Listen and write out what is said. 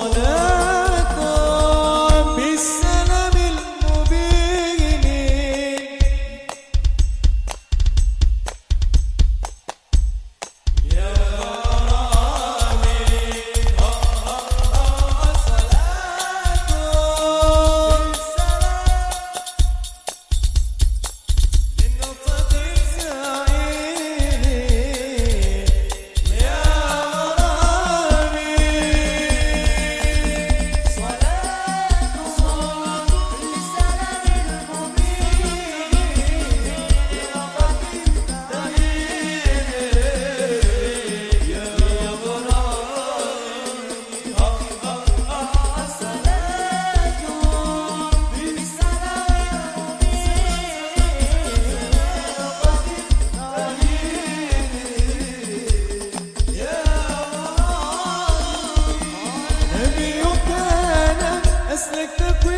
영원을 Thank you.